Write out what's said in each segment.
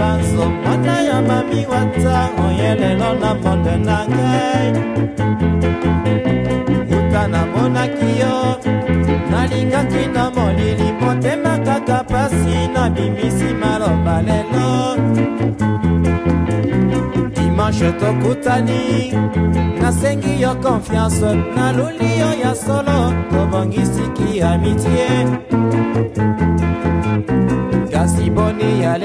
banzo mwana ya mami watango ye lelo na monde na ngai uta namonaki yo nalingaki na molili motema kaka pasi nabimisi maloba lelo dimanshe tokutani nasengi yo konfiance naluli yo ya solo tobongisiki amitie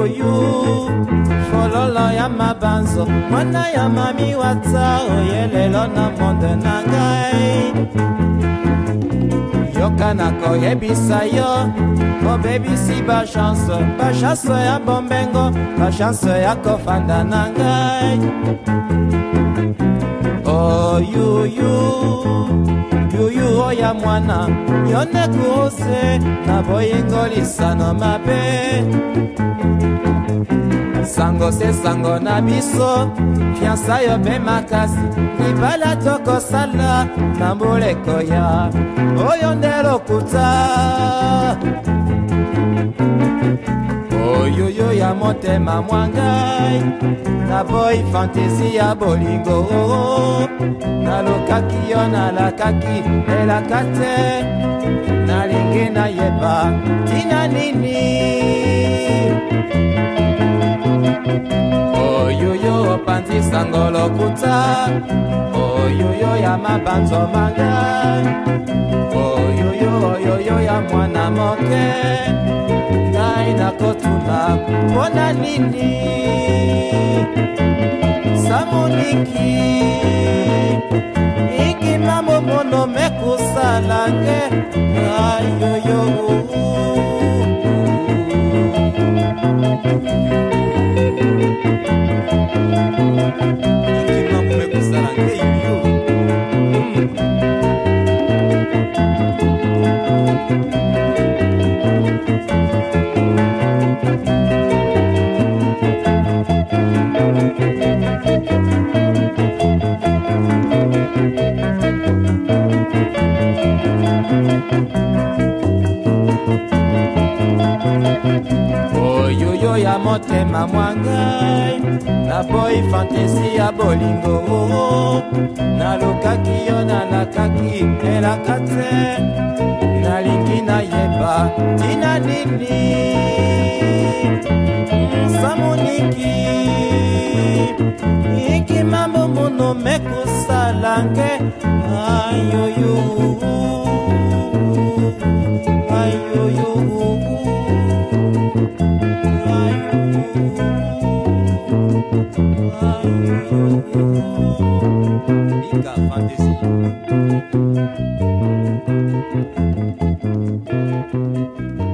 for you fololo ya mabanzo mwana ya mami wata oyelelo na monde na ngai yoka na koyebisa yo kobebisi bachanse bachanse ya bombengo bachanse ya kofanda na ngai oyuyu yuyu oya mwana yo neku ose na boyengolisano mabe bolingo se sango na biso fiansa yo mpe makasi libala tokosala na mbula ekoya oyo nde lokuta oyoyo ya motema mwangai naboyi fantezi ya bolingo nalokaki yo nalakaki elaka te nalingi nayeba tina nini sango lokuta oyoyo ya mabanzo manga oyoyo oyoyo ya mwana moke ngai nakotuna mpona nini samoniki ikima momono mekusalange ayoyo Thank you. Thank you. likolo ya motema mwangai naboyi fantesi ya bolingo oh, oh, oh. nalukaki yo nalakaki elaka te nalingi nayeba tina nini mm, samoniki ikima momunu mekusalange ayoyo Thank you.